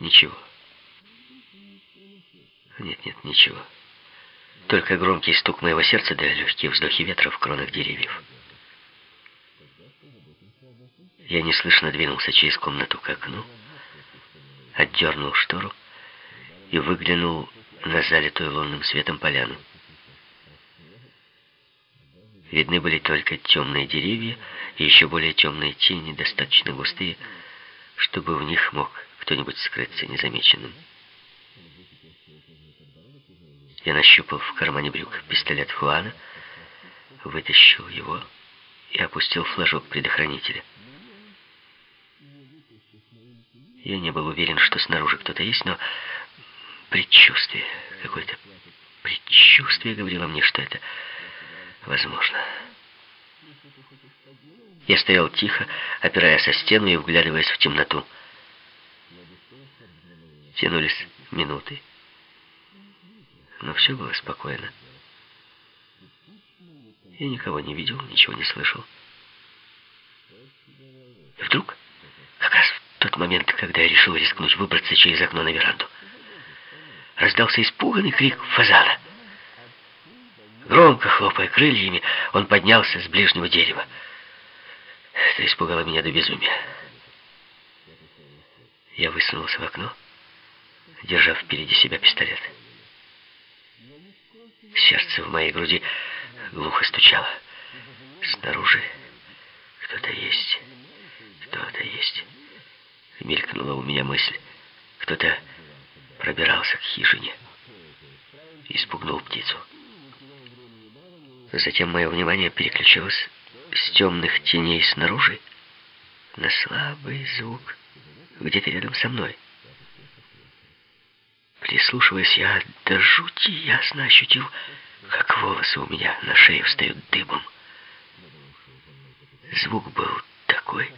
Ничего. Нет, нет, ничего. Только громкий стук моего сердца да легкие вздохи ветра в кронах деревьев. Я неслышно двинулся через комнату к окну, отдернул штору и выглянул на залитую лунным светом поляну. Видны были только темные деревья и еще более темные тени, достаточно густые, чтобы в них мог кто-нибудь скрыться незамеченным. Я нащупал в кармане брюк пистолет Хуана, вытащил его и опустил флажок предохранителя. Я не был уверен, что снаружи кто-то есть, но предчувствие, какое-то предчувствие говорило мне, что это возможно. Я стоял тихо, опираясь о стену и вглядываясь в темноту. Тянулись минуты, но все было спокойно. Я никого не видел, ничего не слышал. И вдруг, как раз в тот момент, когда я решил рискнуть выбраться через окно на веранду, раздался испуганный крик фазана. Громко хлопая крыльями, он поднялся с ближнего дерева. Это испугало меня до безумия. Я высунулся в окно, держа впереди себя пистолет. Сердце в моей груди глухо стучало. Снаружи кто-то есть, кто-то есть. Мелькнула у меня мысль. Кто-то пробирался к хижине и спугнул птицу. Затем мое внимание переключилось с темных теней снаружи на слабый звук где-то рядом со мной. Прислушиваясь, я до жути ясно ощутил, как волосы у меня на шее встают дыбом. Звук был такой,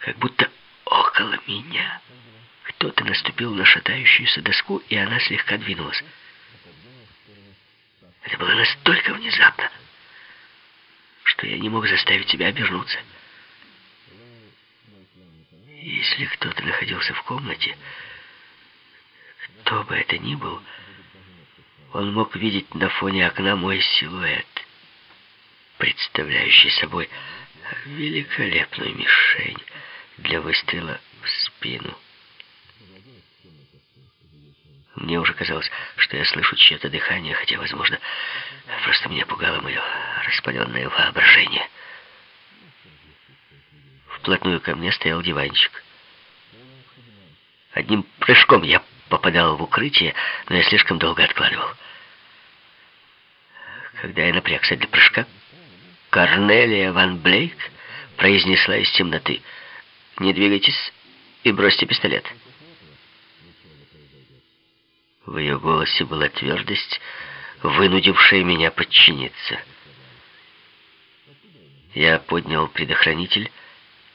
как будто около меня кто-то наступил на шатающуюся доску, и она слегка двинулась. Это было настолько внезапно, что я не мог заставить себя обернуться. Если кто-то находился в комнате, кто бы это ни был, он мог видеть на фоне окна мой силуэт, представляющий собой великолепную мишень для выстрела в спину. Мне уже казалось, что я слышу чье-то дыхание, хотя, возможно, просто меня пугало мое распаленное воображение. Вплотную ко мне стоял диванчик. Одним прыжком я попадал в укрытие, но я слишком долго откладывал. Когда я напрягся для прыжка, Корнелия Ван Блейк произнесла из темноты «Не двигайтесь и бросьте пистолет». В ее голосе была твердость, вынудившая меня подчиниться. Я поднял предохранитель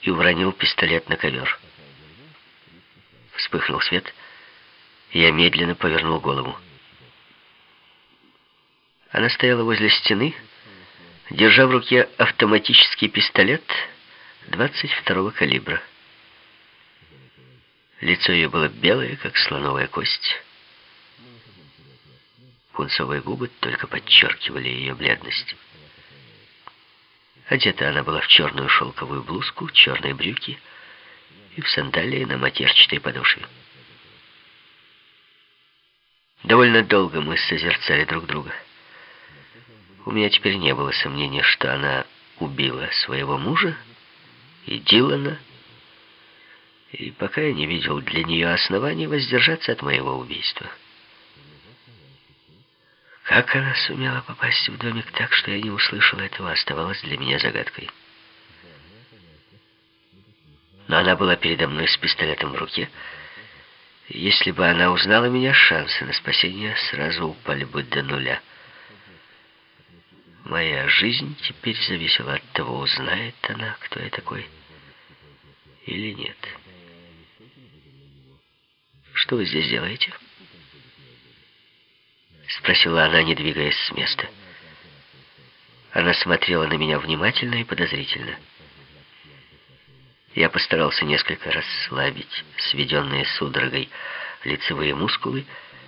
и уронил пистолет на ковер. Вспыхнул свет, я медленно повернул голову. Она стояла возле стены, держа в руке автоматический пистолет 22-го калибра. Лицо ее было белое, как слоновая кость. Пунцовые губы только подчеркивали ее бледность. Одета она была в черную шелковую блузку, черные брюки и в сандалии на матерчатой подошве. Довольно долго мы созерцали друг друга. У меня теперь не было сомнения, что она убила своего мужа и Дилана, и пока я не видел для нее оснований воздержаться от моего убийства. Как она сумела попасть в домик так, что я не услышал этого, оставалось для меня загадкой. Но она была передо мной с пистолетом в руке. Если бы она узнала меня, шансы на спасение сразу упали бы до нуля. Моя жизнь теперь зависела от того, узнает она, кто я такой, или нет. Что вы здесь делаете? Спросила она, не двигаясь с места. Она смотрела на меня внимательно и подозрительно. Я постарался несколько расслабить сведенные судорогой лицевые мускулы